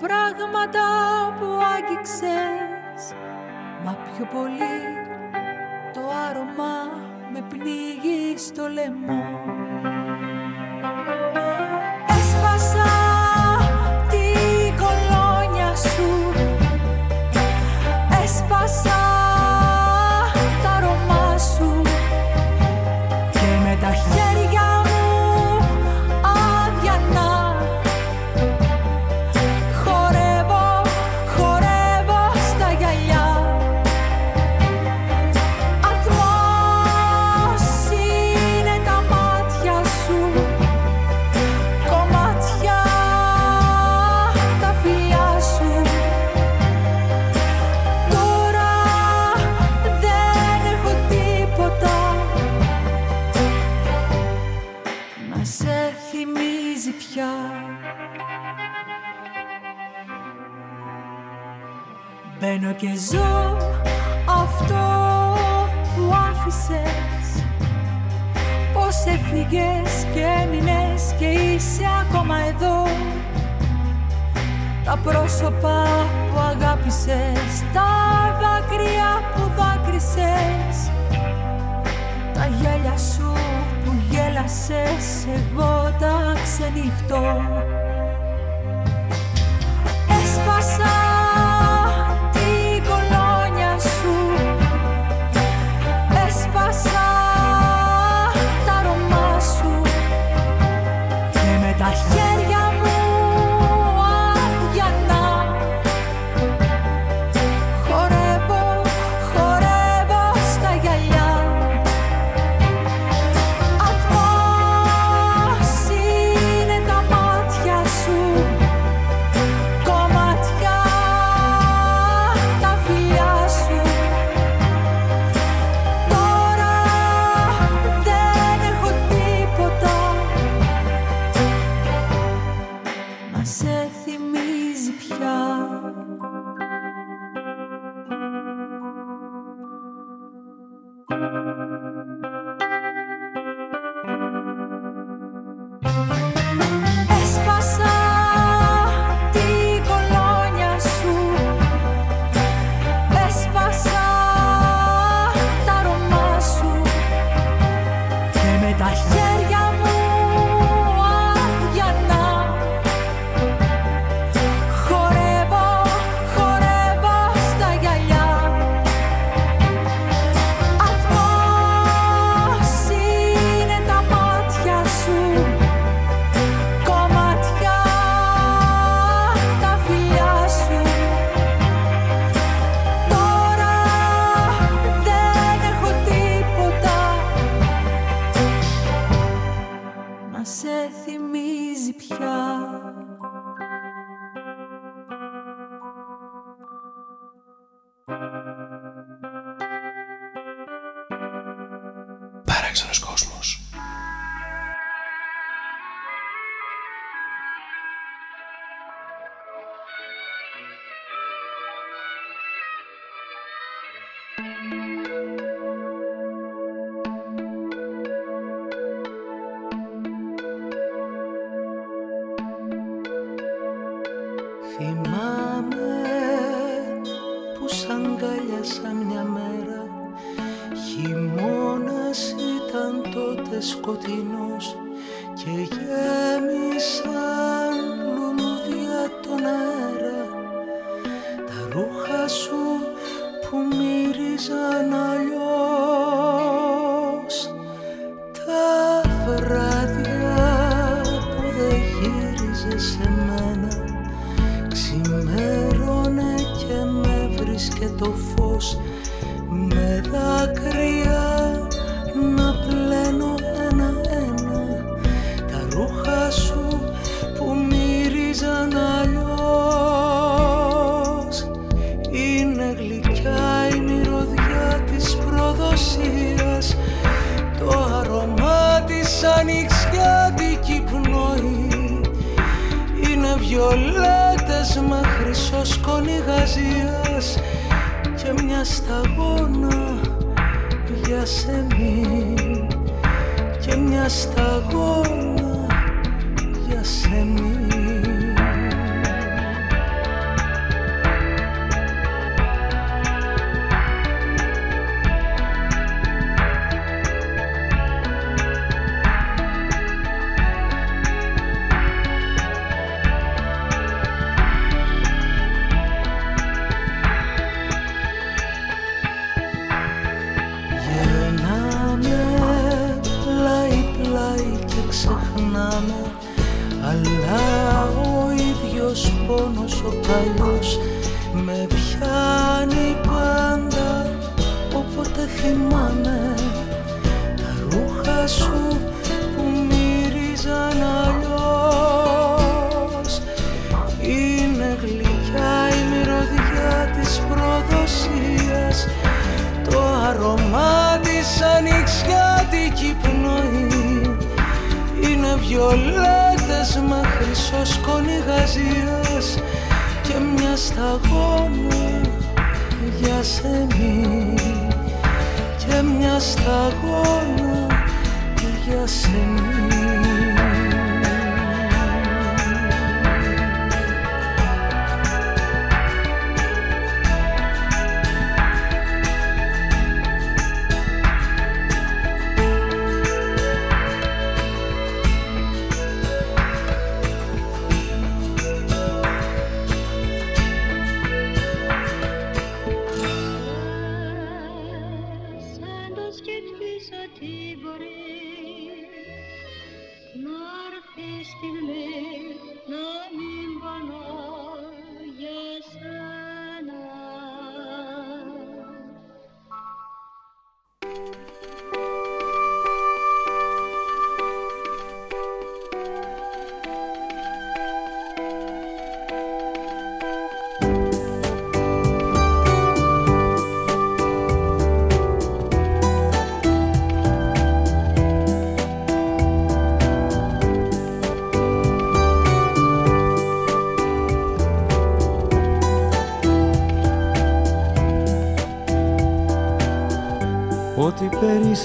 πράγματα που άγγιξες. Μα πιο πολύ το άρωμα με πνίγει στο λαιμό.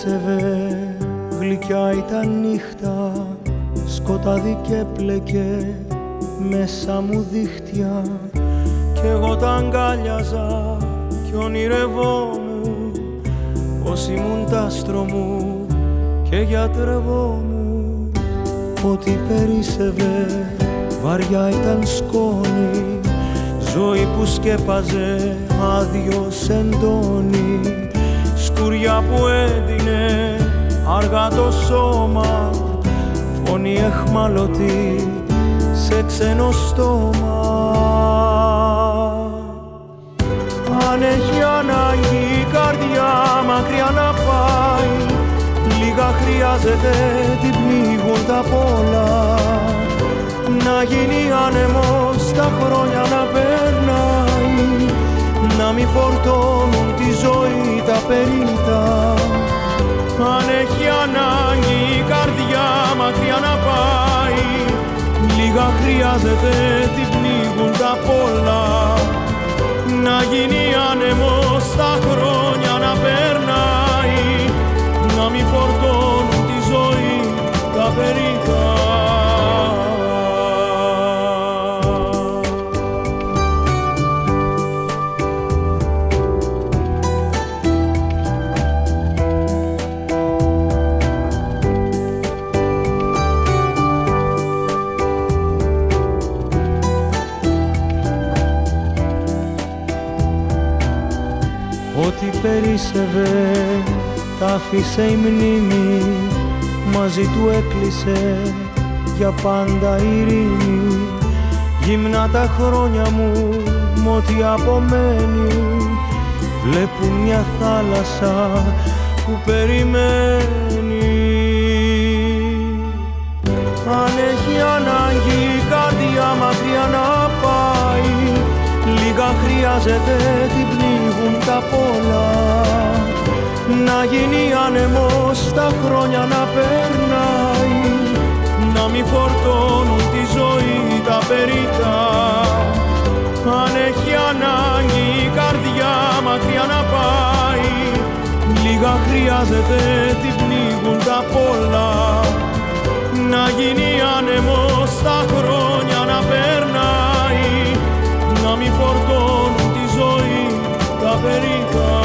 Περίσευε γλυκιά ήταν νύχτα σκοτάδι και πλεκέ μέσα μου δίχτυα. Κι εγώ τα αγκάλιαζα κι ονειρευόμουν πως ήμουν τ' άστρο μου και γιατρευόμουν. Ό,τι περίσευε βαριά ήταν σκόνη ζωή που σκέπαζε άδειος σεντόνι σκουριά που έδινε αργά το σώμα. Φωνή εχμαλωτή σε ξένο στόμα. Αν έχει ανάγκη η καρδιά μακριά να πάει λίγα χρειάζεται την πνίγουν τα πολλά. Να γίνει άνεμος τα χρόνια να περνάει να μην φορτώνουν τη ζωή τα περίτα αν έχει ανάγκη η καρδιά μακριά να πάει λίγα χρειάζεται την πνίγουν τα πολλά. Να γίνει άνεμος τα χρόνια να περνάει να μην φορτώνουν τη ζωή τα περίτα περίσευε τα άφησε η μνήμη μαζί του έκλεισε για πάντα ειρήνη. Γυμνά τα χρόνια μου μ' ό,τι απομένει βλέπουν μια θάλασσα που περιμένει. Αν έχει ανάγκη η καρδιά μακριά να πάει. Λίγα χρειάζεται την πνίγουν τα πολλά Να γίνει άνεμος στα χρόνια να περνάει. Να μην φορτώνουν τη ζωή τα περίτα. Αν έχει ανάγκη η καρδιά μακριά να πάει Λίγα χρειάζεται την πνίγουν τα πολλά. Να γίνει άνεμος στα χρόνια να περνάει. Να μην φορτώνουν τη ζωή τα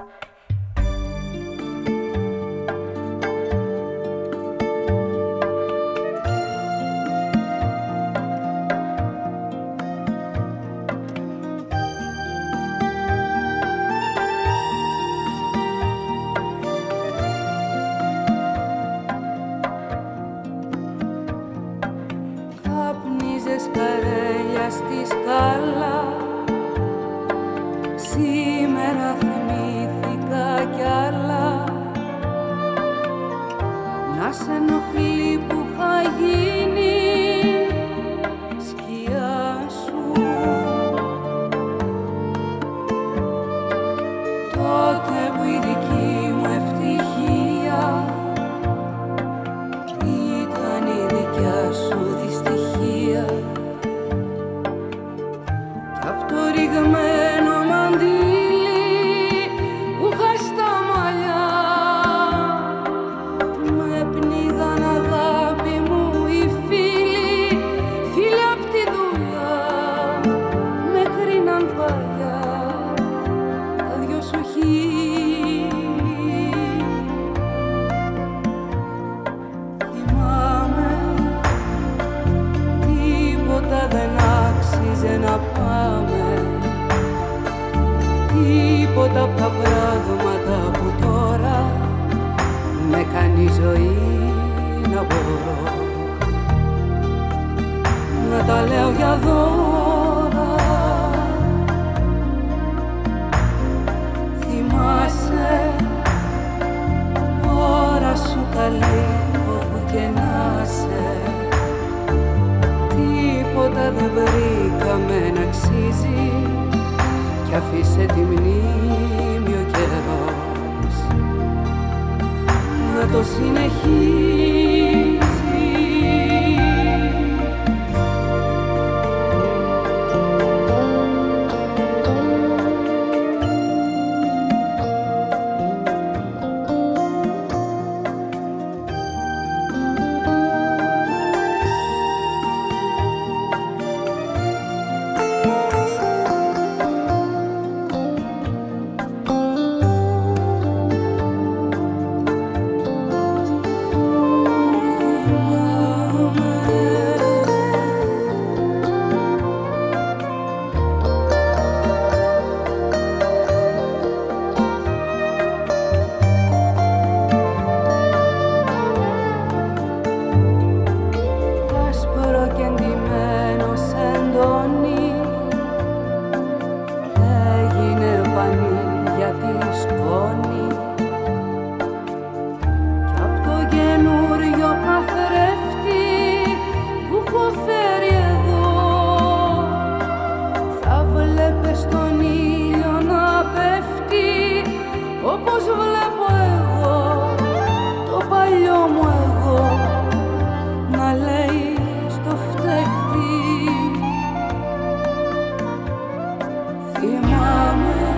Θυμάμαι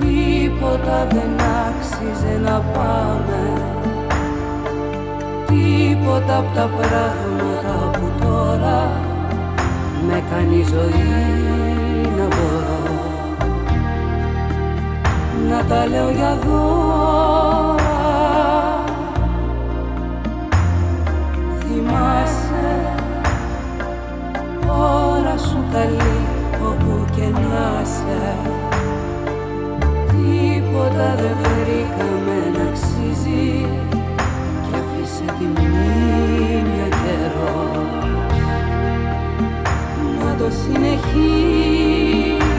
τίποτα δεν άξιζε να πάμε. Τίποτα από τα πράγματα που τώρα με κάνει ζωή να μπορώ. Να τα λέω για δώρα. Θυμάσαι ώρα σου καλή όπου και να σε. Τίποτα δεν βρήκαμε να αξίζει. Και αφήσε τη μνήμη καιρό να το συνεχίσεις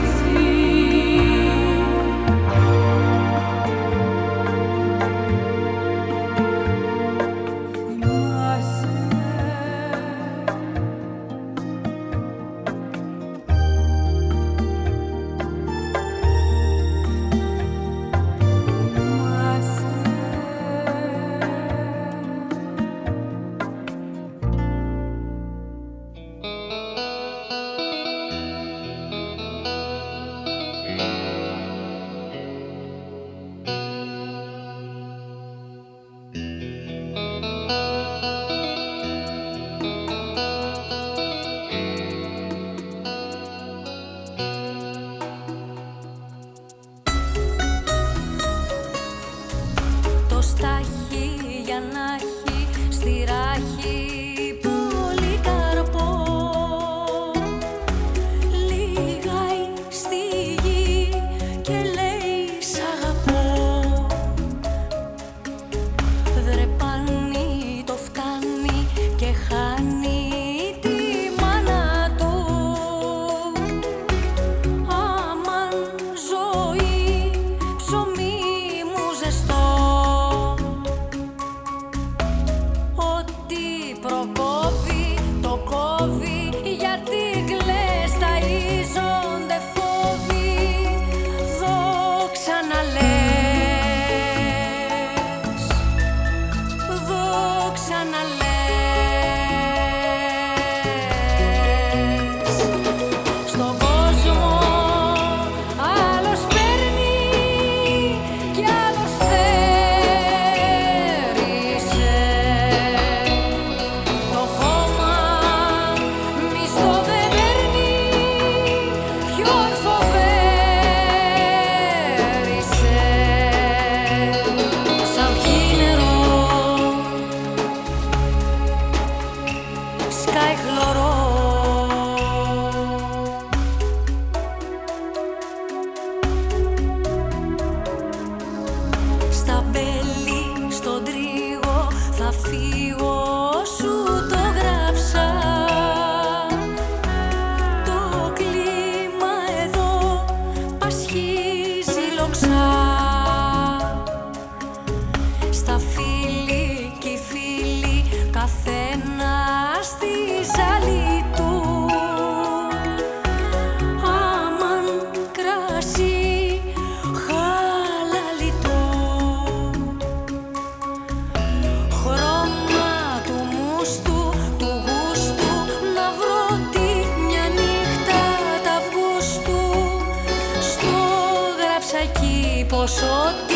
χλωρό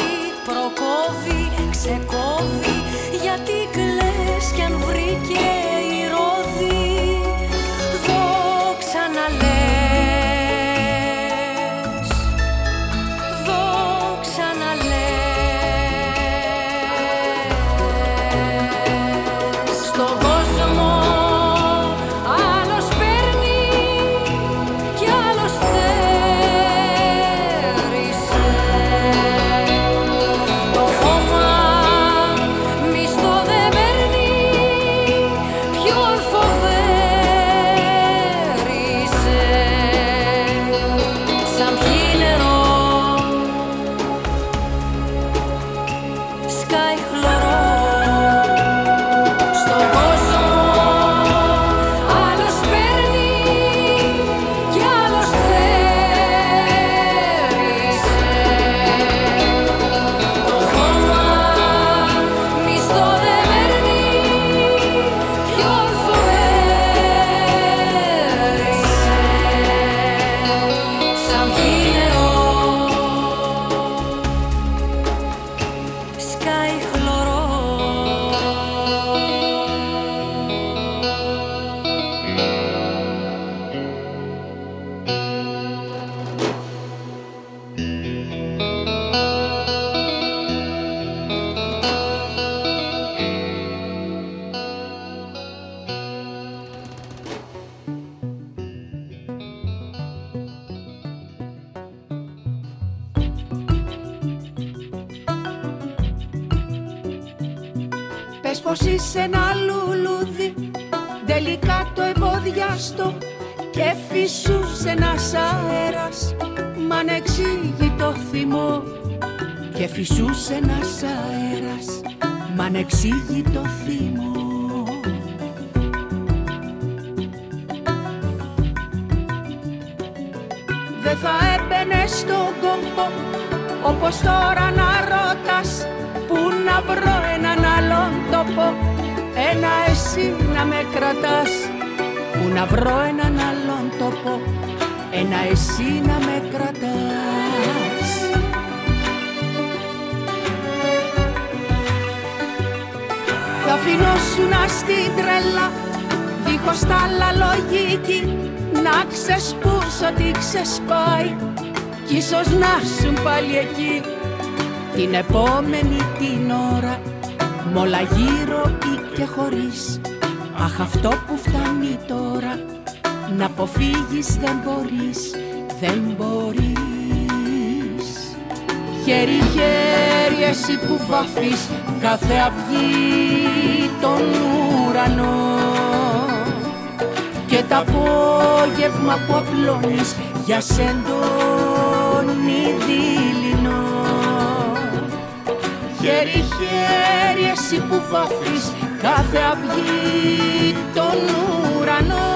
φυσούσε ένας αέρας Μ' ανεξήγητο θυμό Δεν θα έμπαινε στον κόμπο Όπως τώρα να ρωτάς Πού να βρω έναν άλλον τόπο. Ένα εσύ να με κρατάς Πού να βρω έναν άλλον τόπο. Ένα εσύ να με κρατάς Θα φινώσουνα στην τρέλα Δίχως τα άλλα λογική. Να ξεσπούσω τι ξεσπάει Κι ίσως να σου πάλι εκεί. Την επόμενη την ώρα Μ' όλα γύρω ή και χωρίς. Αχ αυτό που φτάνει τώρα Να αποφύγεις δεν μπορείς Δεν μπορείς Χέρι χέρι εσύ που βάφεις Κάθε αυγή τον ουρανό. Και τα απόγευμα που απλώνεις Για σεντόνι δειλινό Χέρι χέρι εσύ που βάφεις κάθε αυγή τον ουρανό.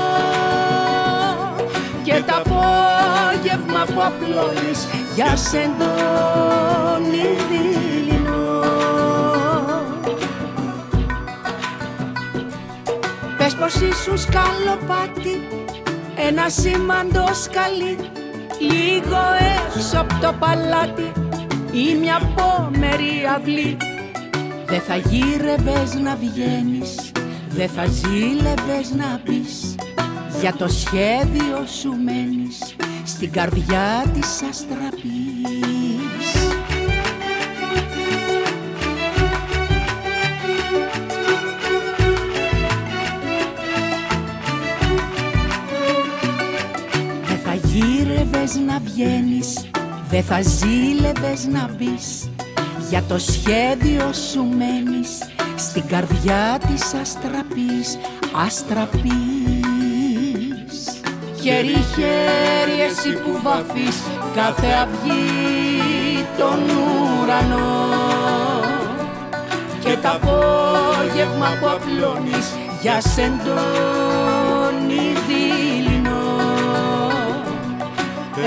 Και τα απόγευμα που απλώνεις για σεντόνι δειλινό Πες πως ήσουν σκαλοπάτι ένα σήμαντο σκαλί. Λίγο έξω από το παλάτι ή μια πόμερη αυλή. Δε θα γύρευες να βγαίνεις, δε θα ζήλευες να πεις. Για το σχέδιο σου μένεις, στην καρδιά της αστραπής. Δε θα γύρευες να βγαίνεις Δε θα ζήλευες να μπεις. Για το σχέδιο σου μένεις Στην καρδιά της αστραπής Αστραπής Χέρι χέρι εσύ που βάφεις Κάθε αυγή τον ουρανό. Και τα απόγευμα που απλώνεις Για σεντόνι δειλινό.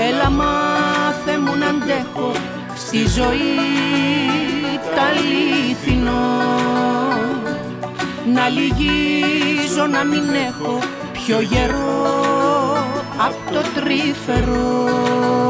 Έλα μάθε μου να αντέχω στη ζωή τα αλήθινο Να λυγίζω να μην έχω πιο γερό απ' το τρίφερο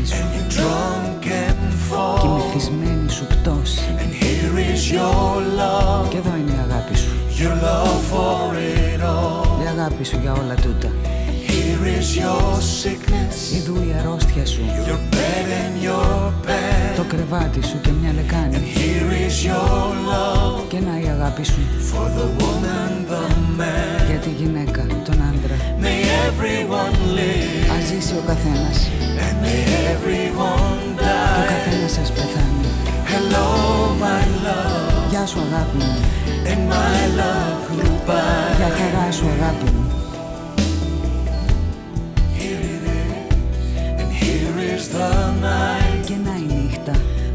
Διάθεσή σου drunk and και η fall. μεθυσμένη σου πτώση. And here is your love, Και εδώ είναι η αγάπη σου. your love for it all. Η αγάπη σου για όλα τούτα. Here is your sickness, Ιδού η αρρώστια σου. your bed and your bed. Το κρεβάτι σου και μια λεκάνη. Here is your love Και να η αγάπη σου for the woman, the man. Για τη γυναίκα, τον άντρα. May everyone live Ας ζήσει ο καθένας and may everyone και ο die. καθένας σας πεθάνει. Hello, my love, Γεια σου αγάπη μου. and my love goodbye. Για χαρά σου αγάπη μου. Here it is, and here is the night. Και να η νύχτα.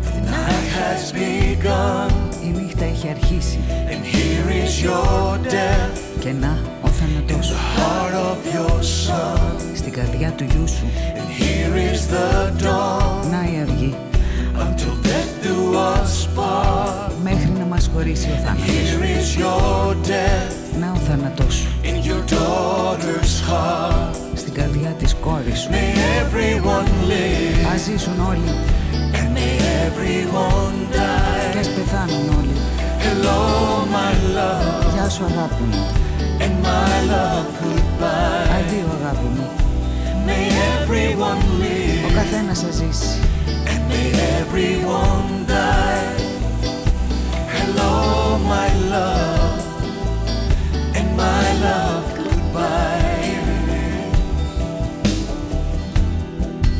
The night has begun, Η νύχτα έχει αρχίσει. and here is your death. Και να ο θάνατός σου. Heart of your son, Στην καρδιά του γιού σου. and here is the dawn. Να η αργή. Until death do us part. Μέχρι να μας χωρίσει ο θάνατος. Here is your death Να ο θάνατός σου. in your daughter's heart. Στην καρδιά της κόρης σου. May everyone live Ας ζήσουν όλοι and may everyone και die. ας πεθάνουν όλοι. Hello, my love, Γεια σου αγάπη μου. and my love goodbye. Αντίο αγάπη μου. May everyone Ο live καθένας θα ζήσει. and may everyone die. Hello, my love, and my love goodbye.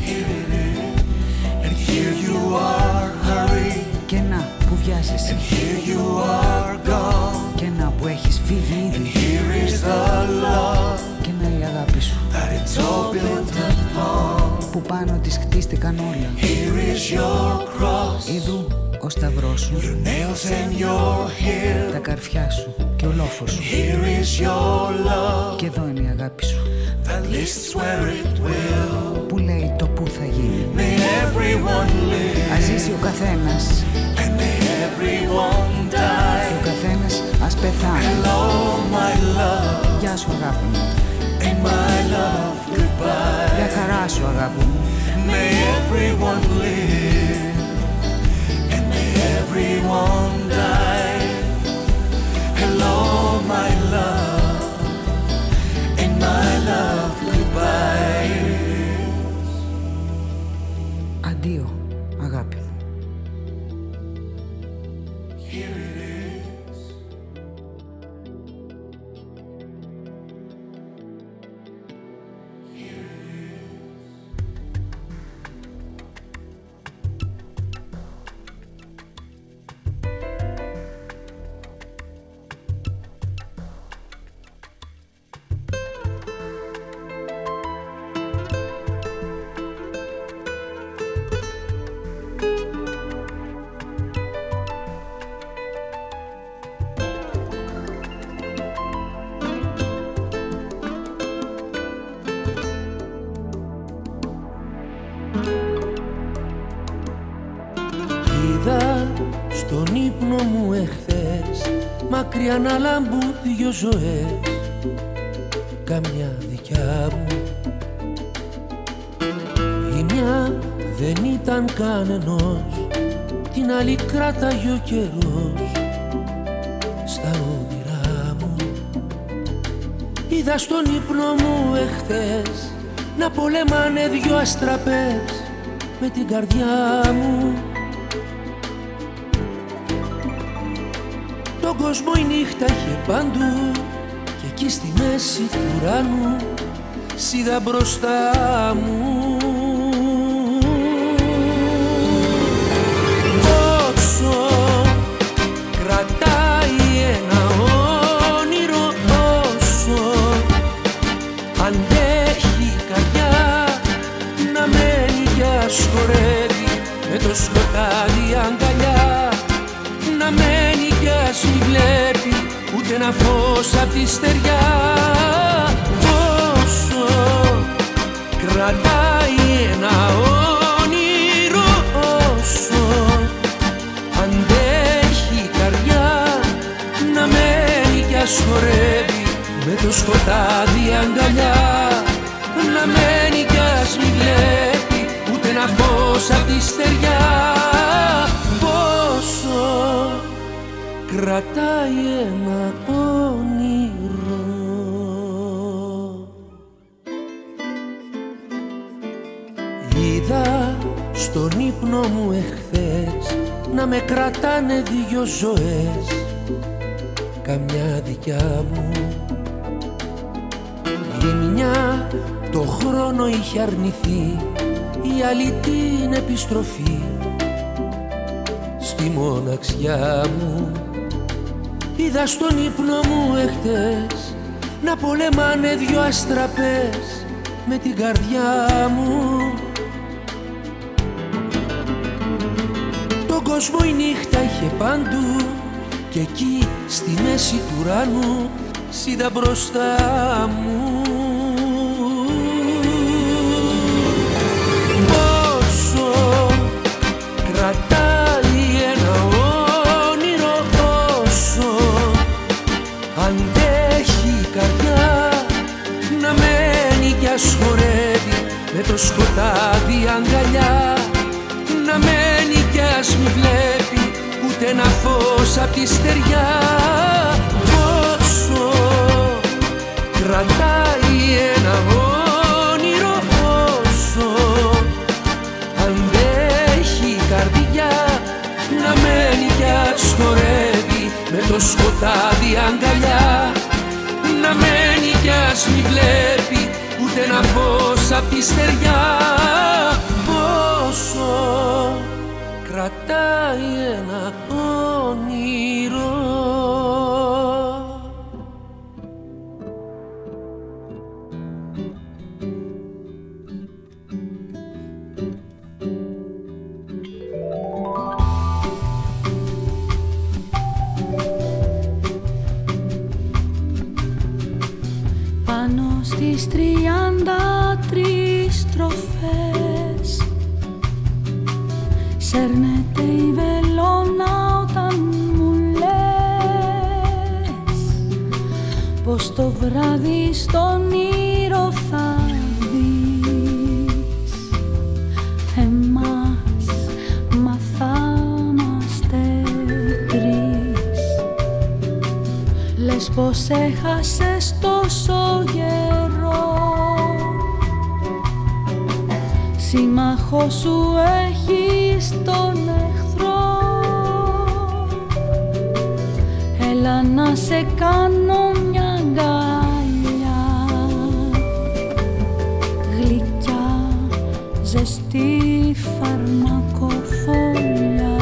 Here it is, and here you are, hurry, Και να που βιάζεσαι. here you are gone. Και να που έχεις φύγει ήδη. Here is the love Και να η αγάπη σου. that it's all built upon. Που πάνω της χτίστηκαν όλα. Here is your cross, Ιδού ο σταυρός σου. your nails and your hair. Τα καρφιά σου και ο λόφος σου. Here is your love Και εδώ είναι η αγάπη σου. that lists where it will. Που λέει το που θα γίνει. May everyone live Ας ζήσει ο καθένας. and may everyone die. Και ο καθένας ας πεθάνει. Hello, my love, Γεια σου αγάπη μου. and my love goodbye. Για χαρά σου αγάπη μου. May everyone live and may everyone die. Hello, my love, and my love goodbye. Αντίο ζωές Καμιά δικιά μου. Η μια δεν ήταν κανενός Την άλλη κράταγε ο καιρός. Στα όνειρά μου Είδα στον ύπνο μου εχθές Να πολεμάνε δυο αστραπές Με την καρδιά μου Τον κόσμο η νύχτα είχε παντού. Και εκεί στη μέση του ουρανού Σίδα μπροστά μου κρατάνε δυο ζωές καμιά δικιά μου. Η μια το χρόνο είχε αρνηθεί η άλλη την επιστροφή. Στη μοναξιά μου Είδα στον ύπνο μου εχθές να πολεμάνε δυο αστραπές με την καρδιά μου κόσμο η νύχτα είχε παντού και εκεί στη μέση του ουρανού σίδα μπροστά μου ένα φως απ' τη στεριά. Πόσο κρατάει ένα όνειρο πόσο αντέχει η καρδιά να μένει κι ας χορεύει με το σκοτάδι αγκαλιά. Να μένει κι ας μη βλέπει ούτε ένα φως απ' τη στεριά. Πόσο κρατάει ένα βράδυ στον ήρω θα δεις. Εμάς μα θα είμαστε τρεις. Λες πως έχασες τόσο καιρό. Σύμμαχο σου έχεις τον εχθρό. Έλα να σε κάνω ζεστή φαρμακοφόλια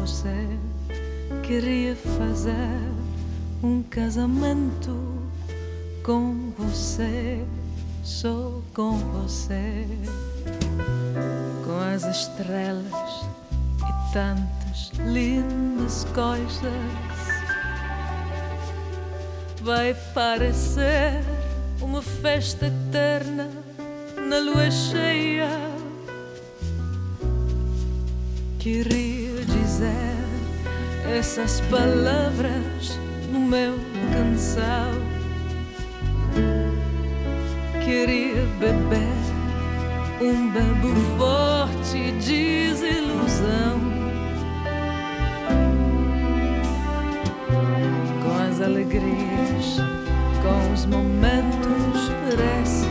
você. Queria fazer um casamento com você, só com você. Com as estrelas e tantas lindas coisas. Vai parecer uma festa eterna na lua cheia. Queria essas palavras no meu canção. Queria beber um bebo forte de desilusão. Com as alegrias, com os momentos précios,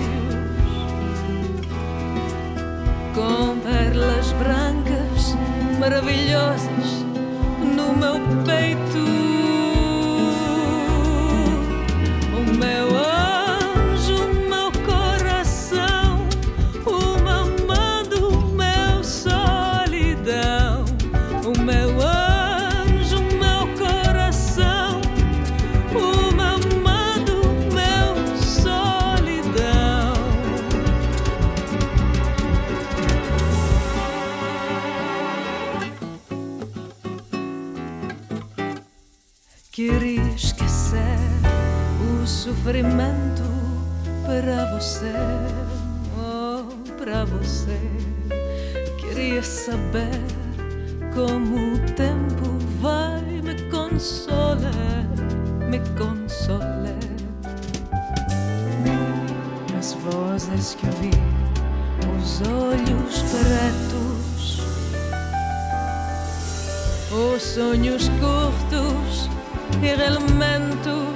com perlas maravilhosas no meu peito. Oh, para você. Queria saber como o tempo vai me consolar, me consolar. As vozes que ouvi, os olhos pretos, os sonhos curtos e elementos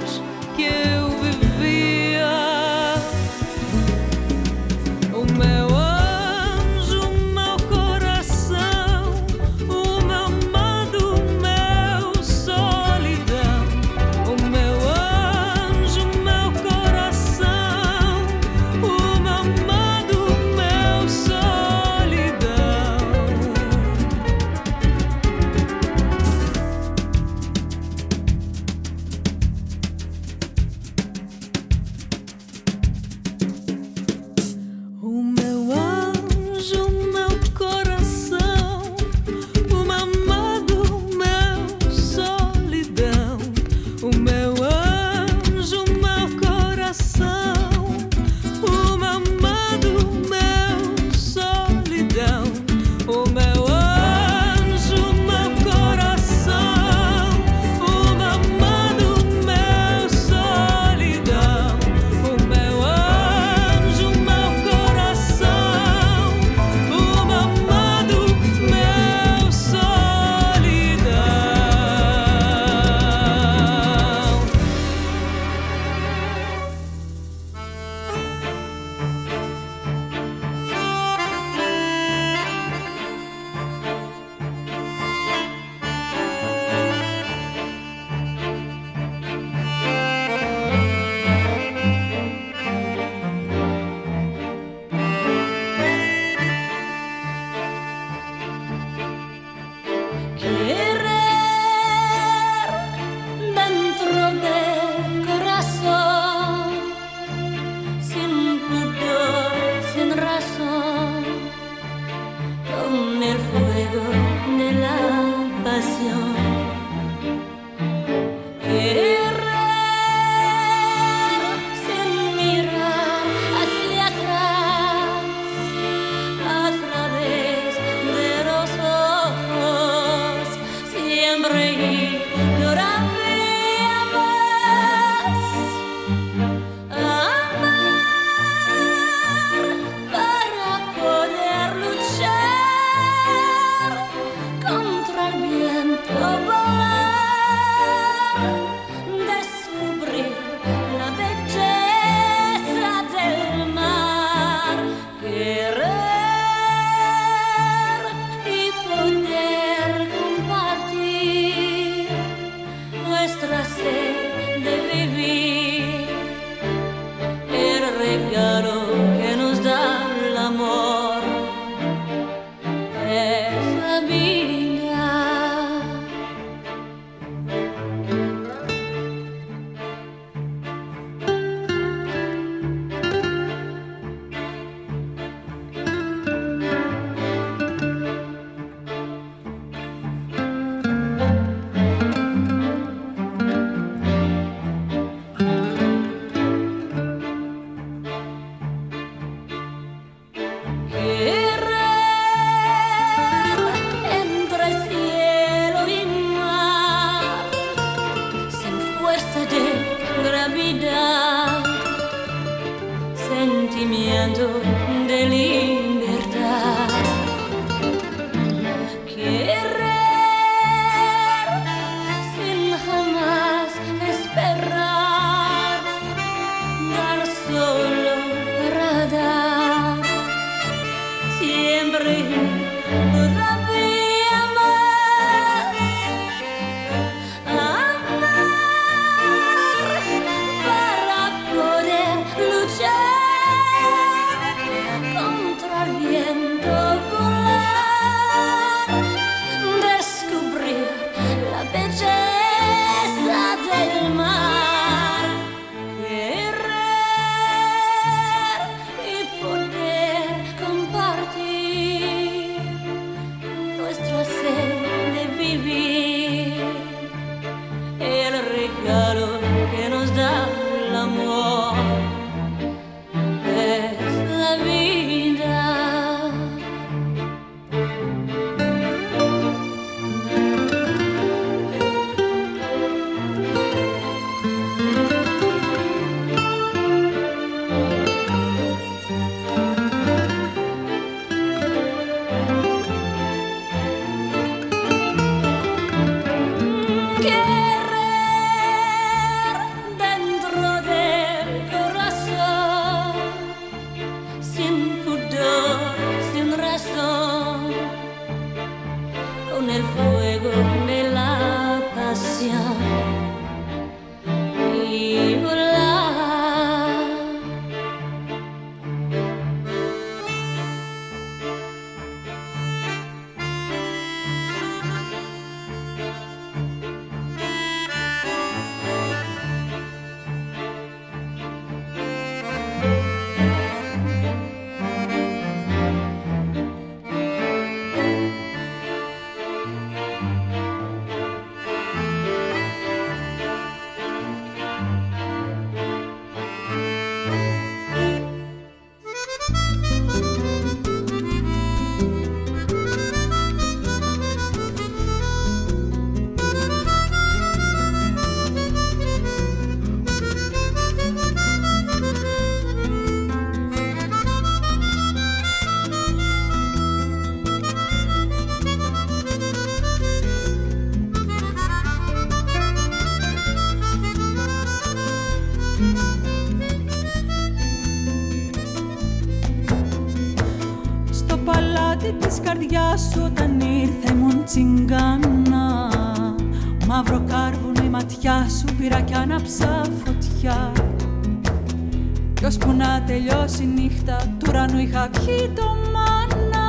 τελειώσει η νύχτα του ουρανού είχα πιει το μάνα.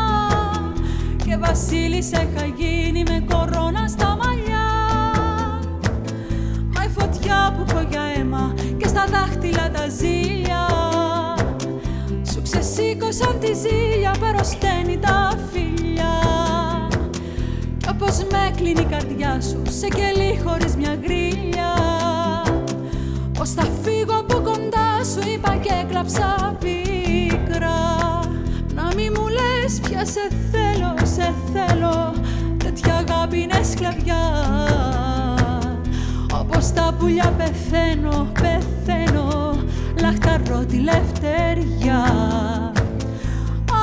Και βασίλισσα είχα γίνει με κορώνα στα μαλλιά. Μα η φωτιά που έχω για αίμα και στα δάχτυλα τα ζήλια σου ξεσήκωσαν τη ζήλια με κλείνει η καρδιά σου σε κελί χωρίς μια γκρίλια πως θα φύγω από κοντά σου είπα και έκλαψα πίκρα. Να μη μου λες πια σε θέλω, σε θέλω Τέτοια αγάπη είναι σκλαβιά. Όπως τα πουλιά πεθαίνω, πεθαίνω Λαχταρώ τη λευτεριά.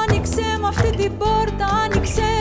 Άνοιξε μου αυτή την πόρτα, άνοιξε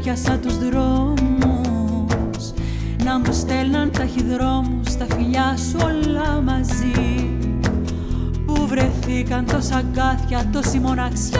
πιάσα τους δρόμους. Να μου στέλναν ταχυδρόμους τα φιλιά σου όλα μαζί. Που βρεθήκαν τόσα αγκάθια, τόση μοναξιά.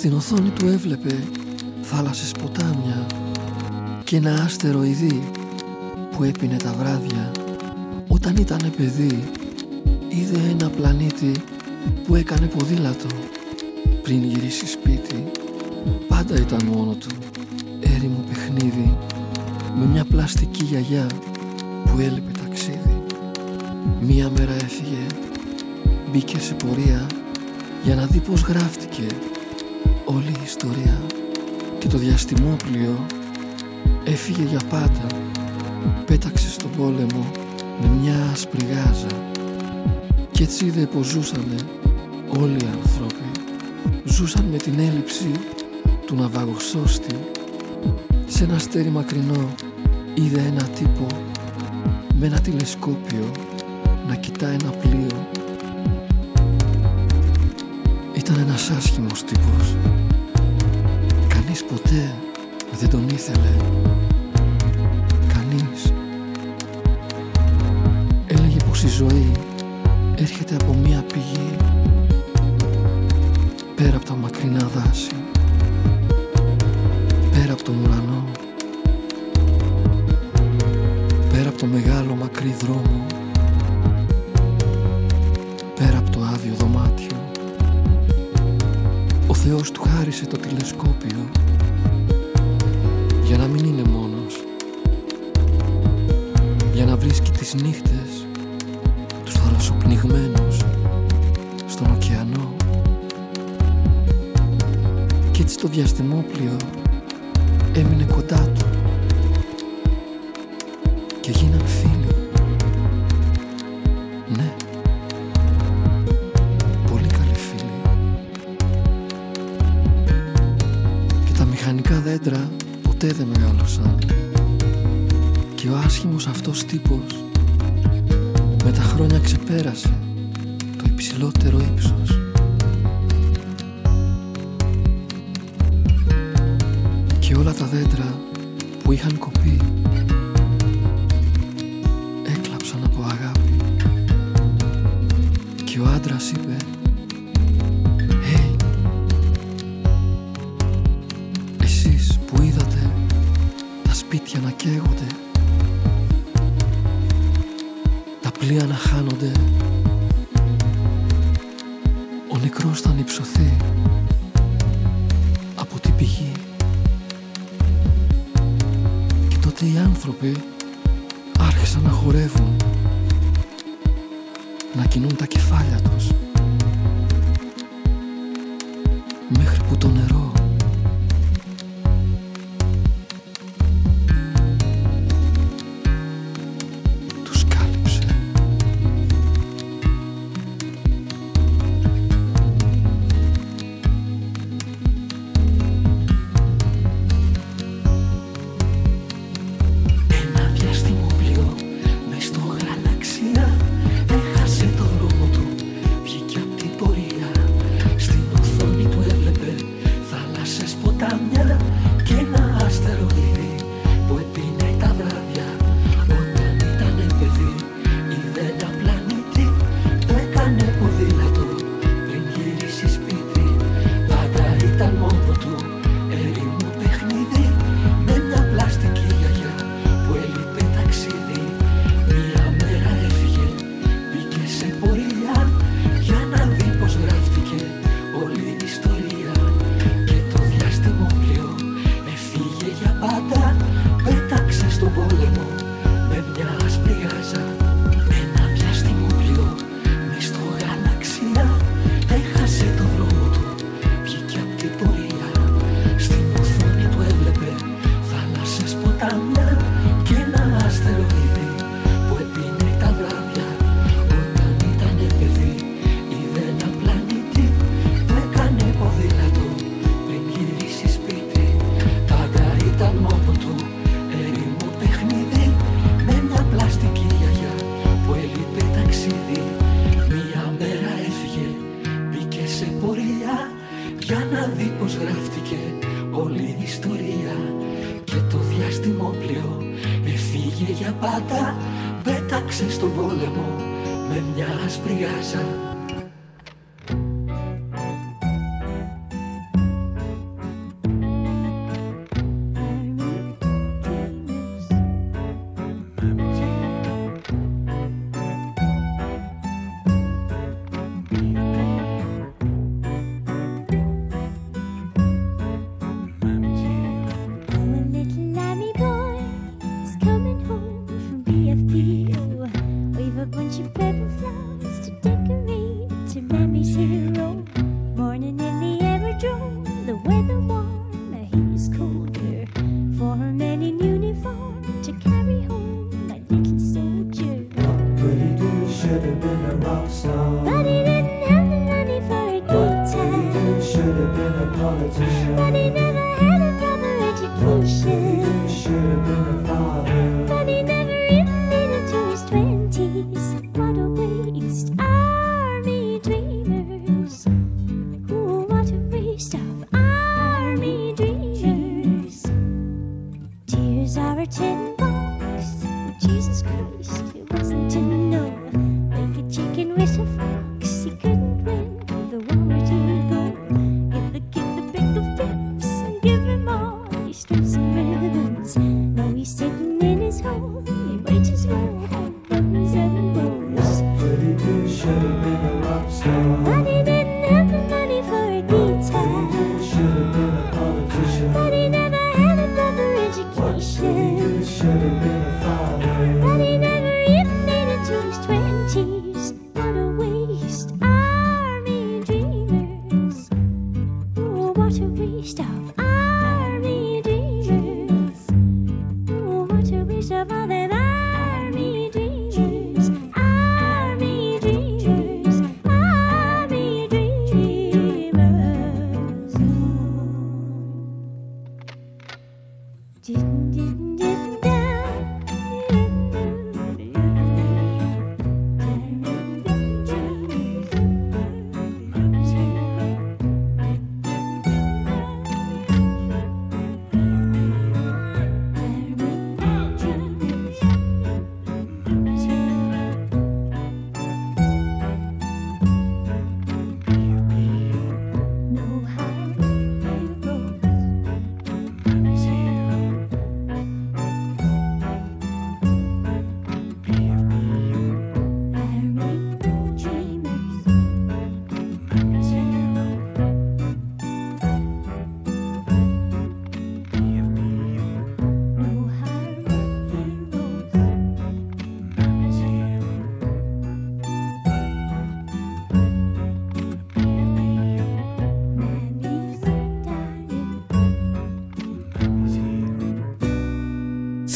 Στην οθόνη του έβλεπε θάλασσες ποτάμια και ένα άστεροειδή που έπινε τα βράδια. Όταν ήταν παιδί είδε ένα πλανήτη που έκανε ποδήλατο πριν γυρίσει σπίτι. Πάντα ήταν μόνο του έρημο παιχνίδι με μια πλαστική γιαγιά που έλειπε ταξίδι. Μία μέρα έφυγε Μπήκε σε πορεία Για να δει πως γράφτηκε Όλη η ιστορία Και το διαστημόπλιο Έφυγε για πάντα Πέταξε στον πόλεμο Με μια άσπρη γάζα Κι έτσι είδε πως ζούσανε Όλοι οι άνθρωποι Ζούσαν με την έλλειψη Του ναυαγοσώστη Σε ένα στέρι μακρινό Είδε ένα τύπο με ένα τηλεσκόπιο να κοιτά ένα πλοίο. Ήταν ένας άσχημος τύπος. Κανείς ποτέ δεν τον ήθελε. Κανείς. Έλεγε πως η ζωή έρχεται από μία πηγή πέρα από τα μακρινά δάση πέρα από τον ουρανό το μεγάλο μακρύ δρόμο Θεός του χάρισε το τηλεσκόπιο Για να μην είναι μόνος Για να βρίσκει τις νύχτες Τους θαλασσοπνιγμένους Στον ωκεανό. Κι έτσι το διαστημόπλιο Έμεινε κοντά του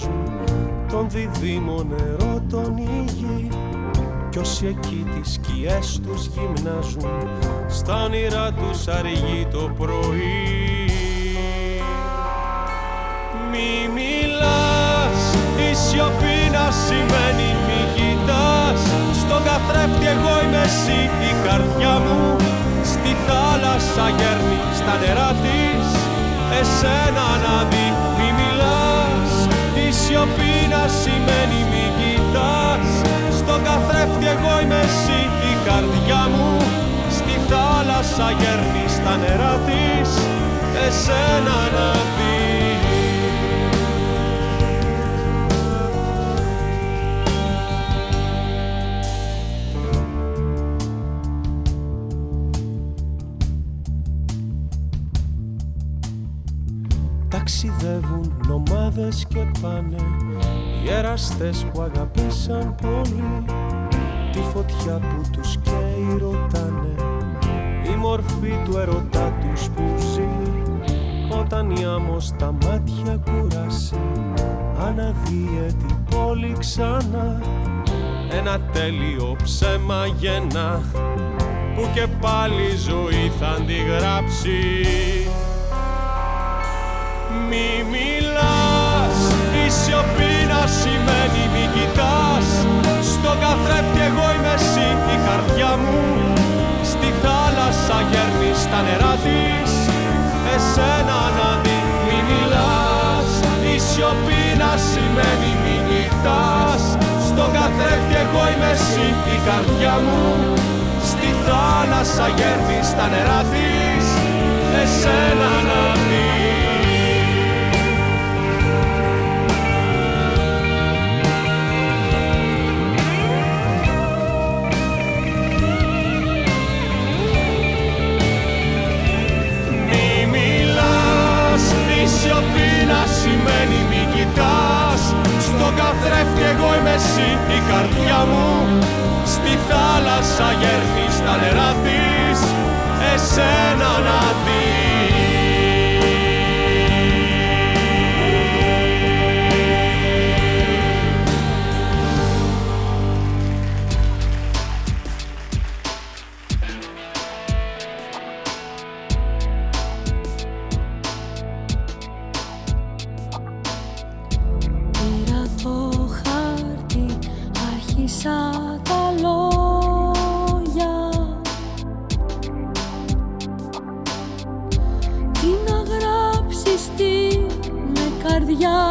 Γιορτάζουν Τον διδήμο νερό τον ήγη κι όσοι εκεί τις σκιές τους γυμνάζουν Στα όνειρά τους αργεί το πρωί. Μη μιλάς, η σιωπή να σημαίνει μη κοιτάς. Στον καθρέφτη εγώ είμαι εσύ, η καρδιά μου. Στη θάλασσα γέρνει στα νερά της Εσένα να δεις, μη μιλάς Η σιωπή να σημαίνει μη κοιτάς. Στον καθρέφτη εγώ είμαι εσύ, η καρδιά μου. Στη θάλασσα γέρνεις στα νερά της. Εσένα να εραστές που αγαπήσαν πολύ Τη φωτιά που τους καίει ρωτάνε. Η μορφή του ερωτά τους που ζει Όταν η άμμος στα μάτια κουράσει Αναδύε την πόλη ξανά. Ένα τέλειο ψέμα γεννά Που και πάλι η ζωή θα αντιγράψει. Μη μιλάς Η σιωπή να σημαίνει μη κοιτάς. Στον καθρέφτη εγώ είμαι εσύ η καρδιά μου. Στη θάλασσα γέρνεις στα νερά της. Εσένα να δει μη μιλάς. Η σιωπή να σημαίνει μη κοιτάς. Στον καθρέφτη εγώ είμαι εσύ η καρδιά μου. Στη θάλασσα γέρνεις στα νερά της. Εσένα να είμαι εσύ η καρδιά μου. Στη θάλασσα γέρνεις στα νερά της. Εσένα να δεις άρχισα τα λόγια. Τι να γράψεις τι με καρδιά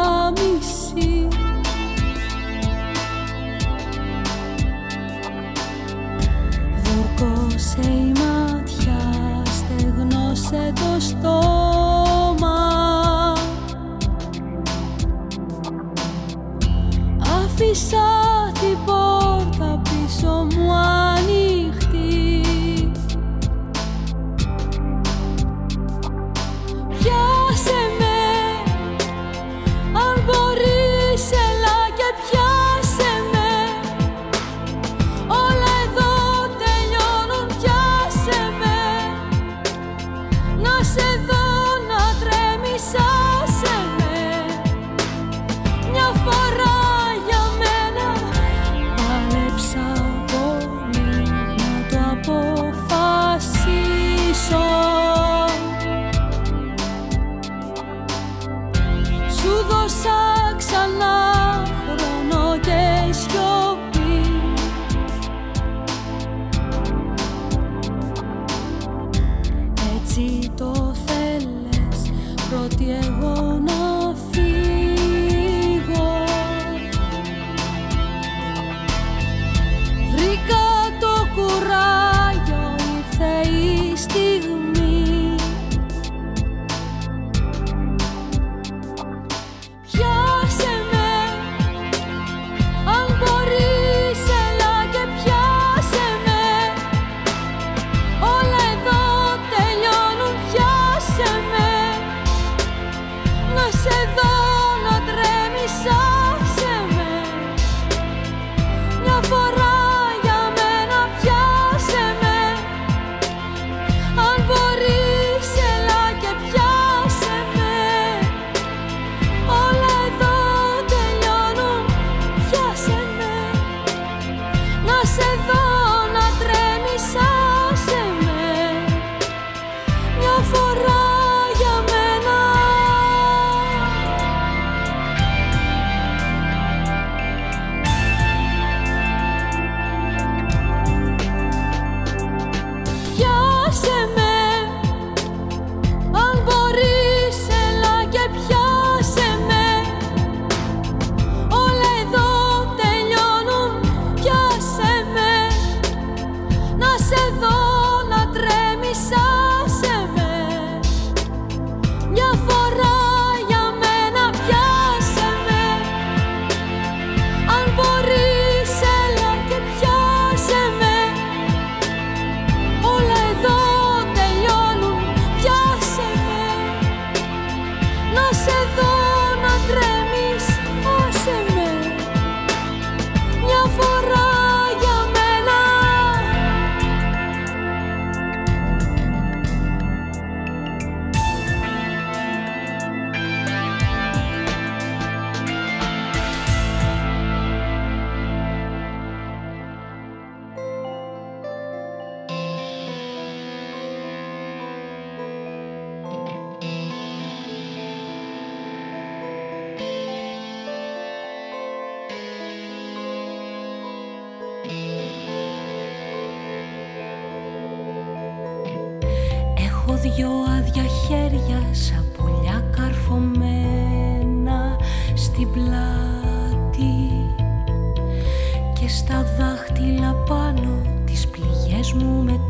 mesmo metade.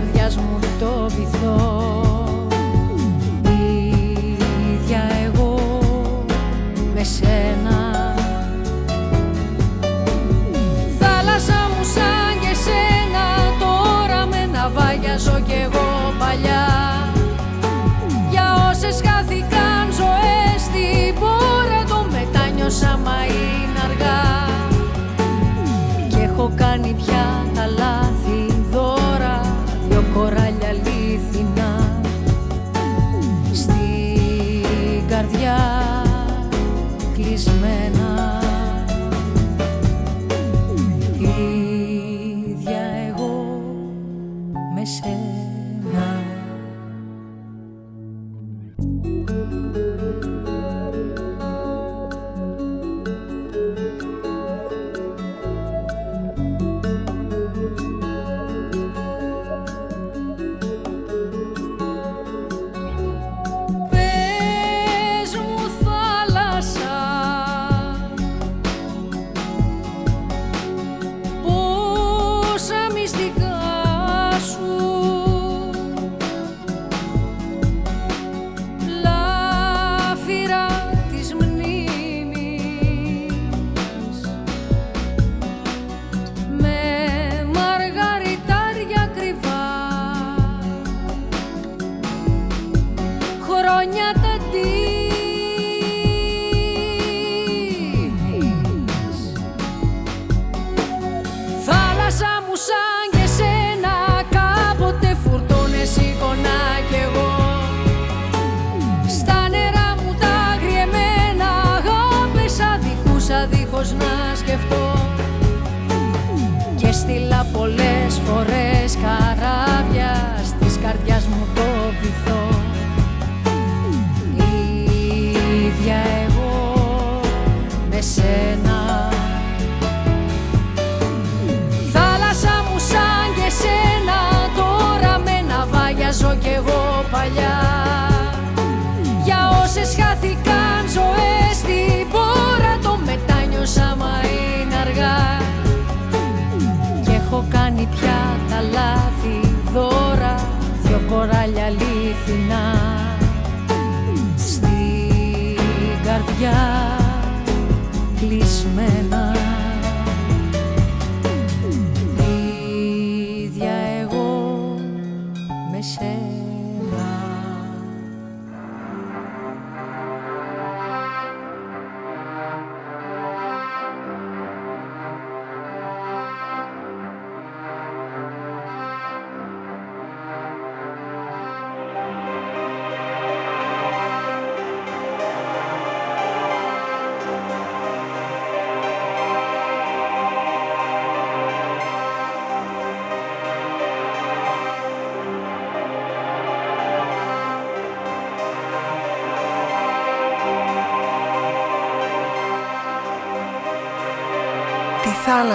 καρδιάς μου.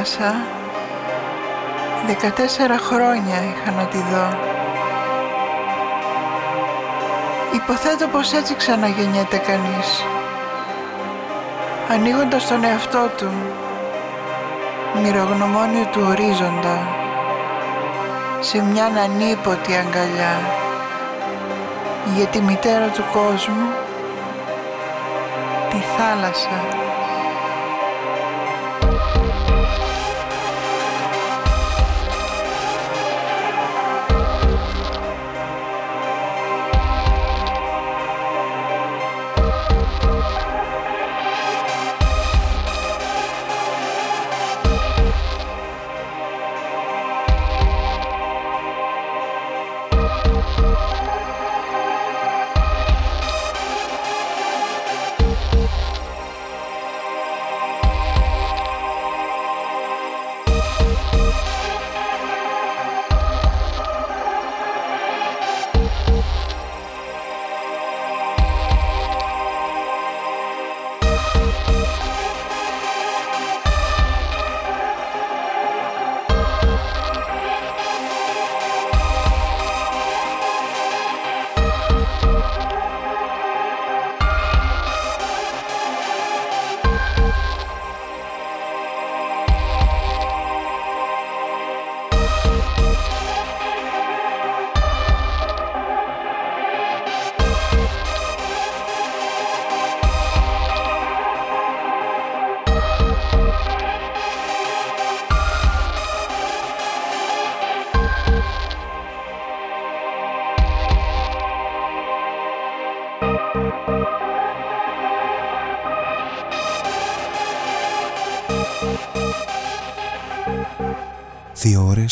θάλασσα 14 χρόνια είχα να τη δω. Υποθέτω πως έτσι ξαναγεννιέται κανείς. Ανοίγοντας τον εαυτό του, μυρογνωμόνιο του ορίζοντα, σε μια ανίποτη αγκαλιά για τη μητέρα του κόσμου, τη θάλασσα.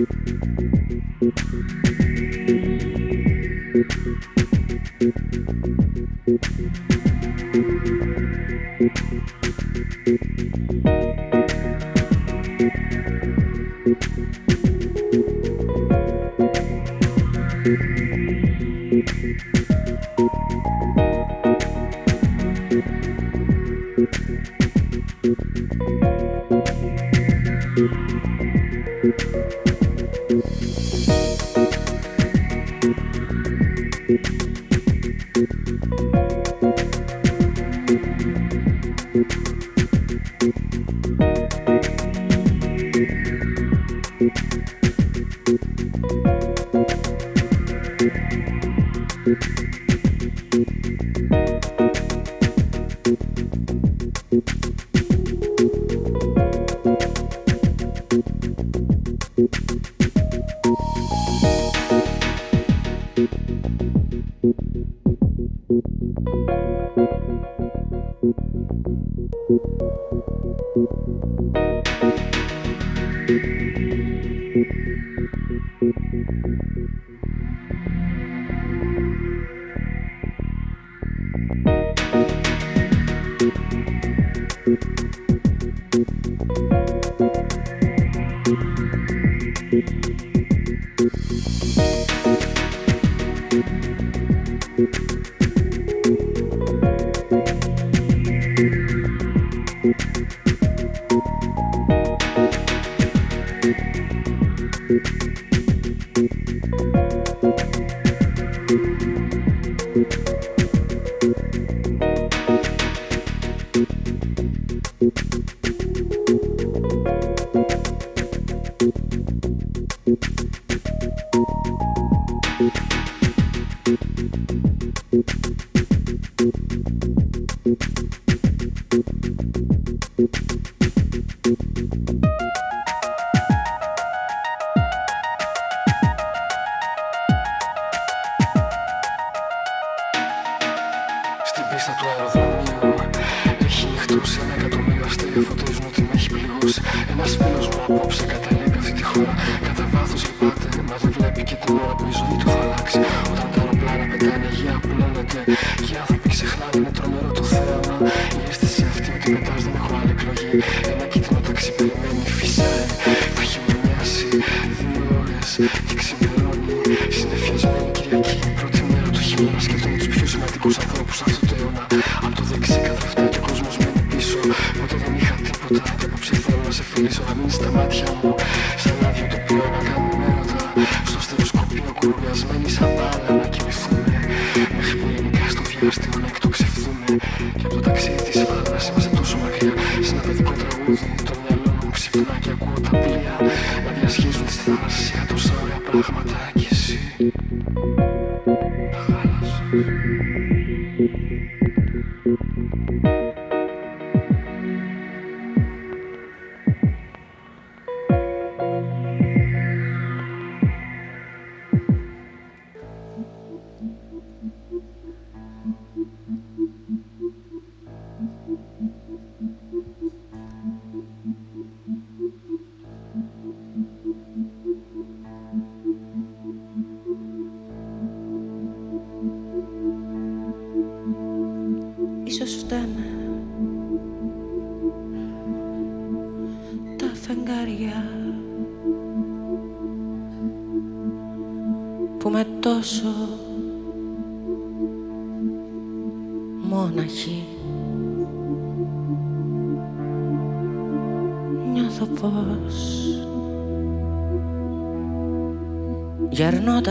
Thank you.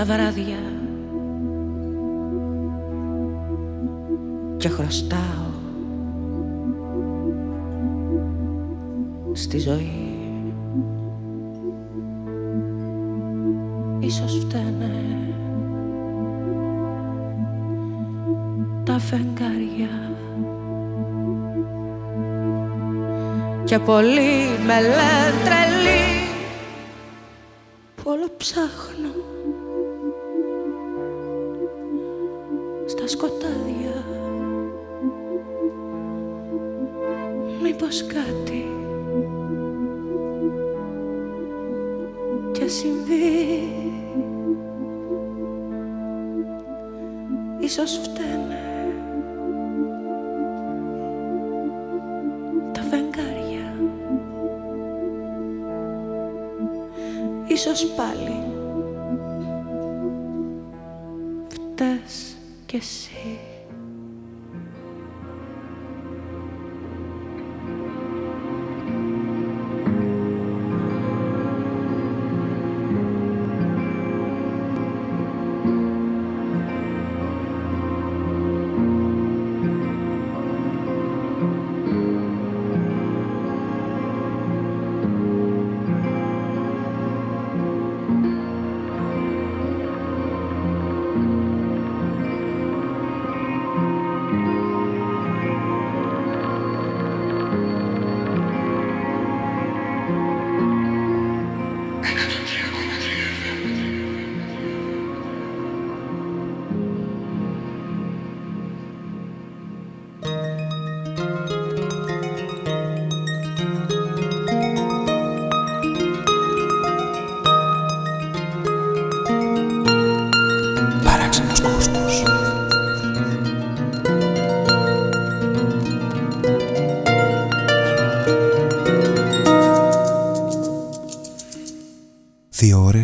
βράδια. Και χρωστάω στη ζωή. Ίσως φταίνε τα φεγγάρια. Και πολλοί με λένε ψάχνω.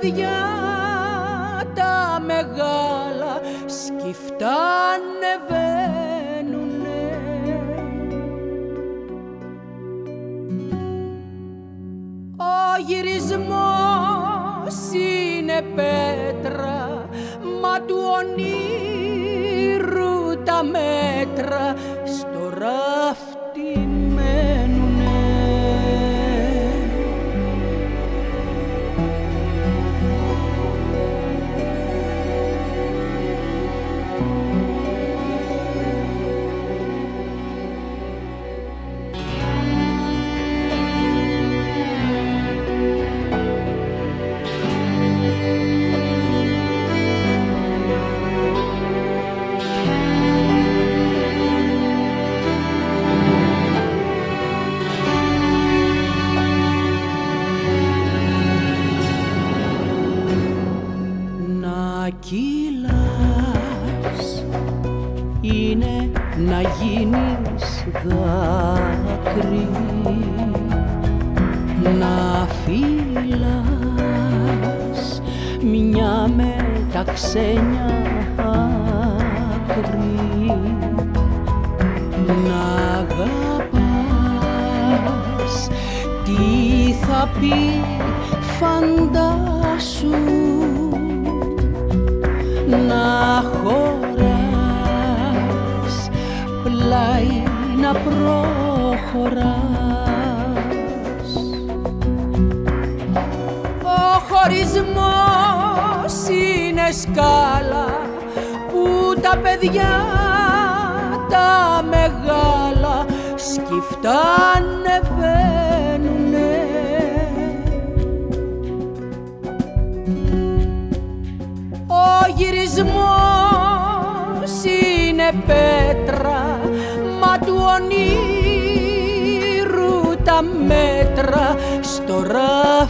Παιδιά τα μεγάλα σκυφτά ανεβαίνουνε Ο γυρισμός είναι πέτρα μα του ονείρου τα μέτρα ξένια άκρη. Να αγαπάς τι θα πει φαντάσου. Να χωράς πλάι να προχωράς σκάλα που τα παιδιά τα μεγάλα σκυφτά ανεβαίνουνε Ο γυρισμός είναι πέτρα μα του ονείρου τα μέτρα στο ράφτη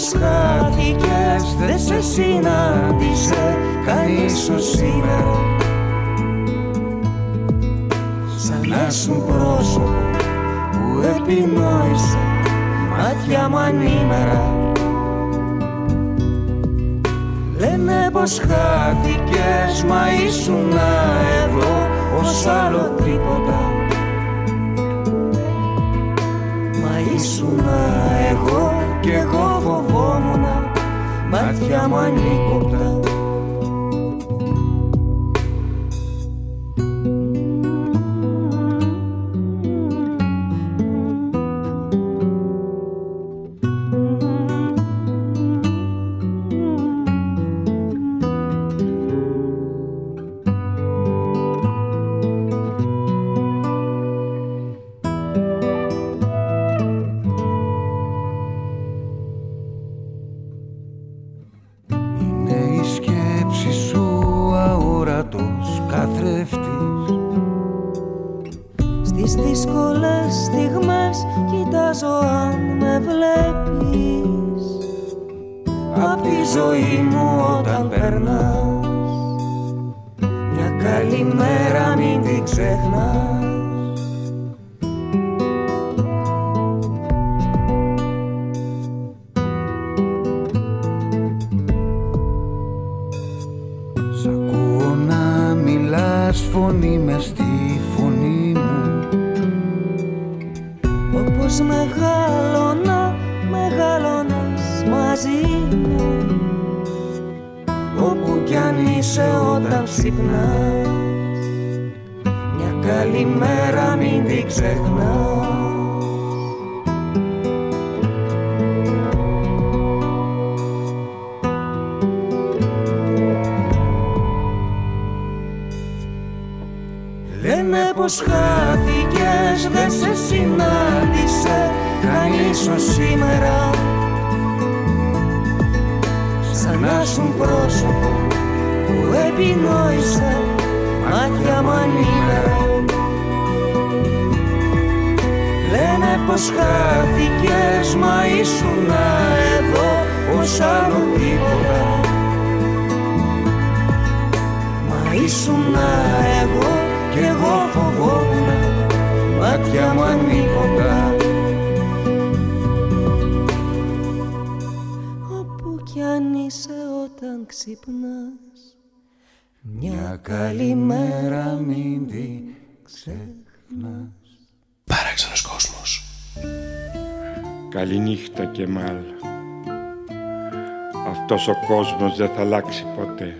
πως χάθηκες δεν σε συνάντησε κανείς σου σήμερα. Σαν να σου πρόσωπο που επινόησε μάτια μου ανήμερα. Λένε πως χάθηκες μα ήσουν εδώ ως άλλο τίποτα. Μα ήσουν εγώ κι εγώ φοβόμουν μάτια μου ανήκοντα κόσμος δεν θα αλλάξει ποτέ.